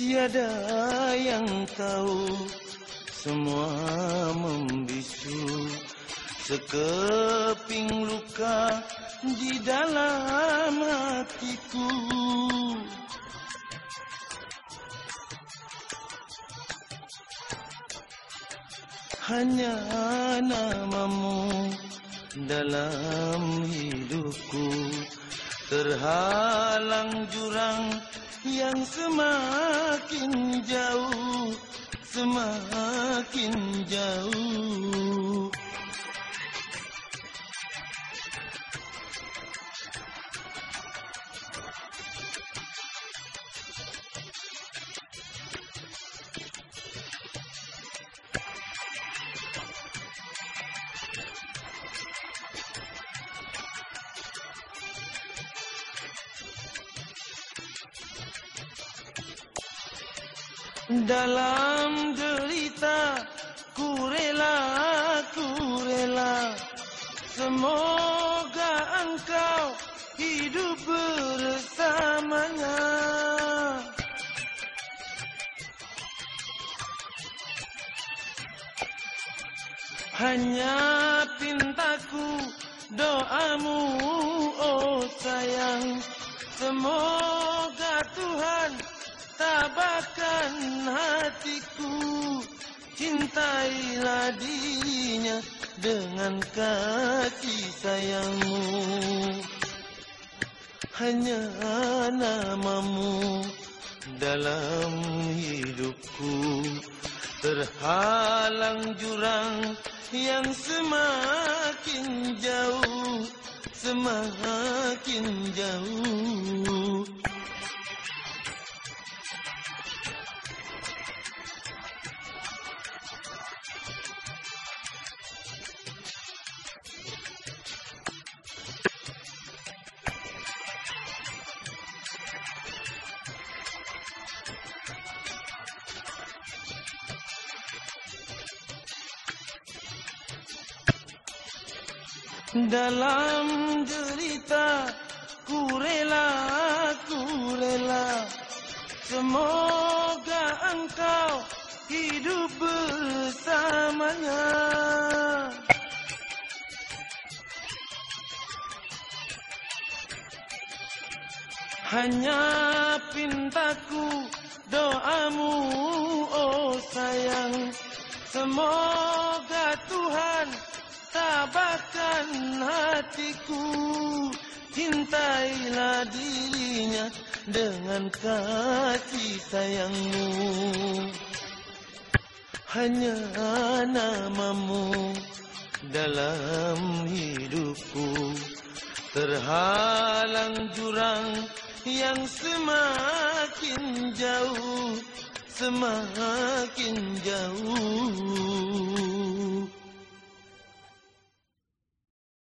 Tiada yang tahu Semua membisu. Sekeping luka Di dalam hatiku. Hanya namamu dalam hidupku. Terhalang jurang yang semakin jauh Semakin jauh Dalam derita ku rela, ku rela. Semoga engkau hidup bersamanya. Hanya pintaku doamu oh sayang. Semoga Tuhan tabahkan hatiku Cintailah dirinya dengan kasih sayangmu. Hanya namamu dalam hidupku. Terhalang jurang yang semakin jauh Dalam derita ku rela, ku rela. Semoga engkau hidup bersamanya. Hanya pintaku doamu oh sayang. Semoga Tuhan tabahkan hatiku Cintailah dirinya dengan kasih sayangmu. Hanya namamu dalam hidupku. Terhalang jurang yang semakin jauh Semakin jauh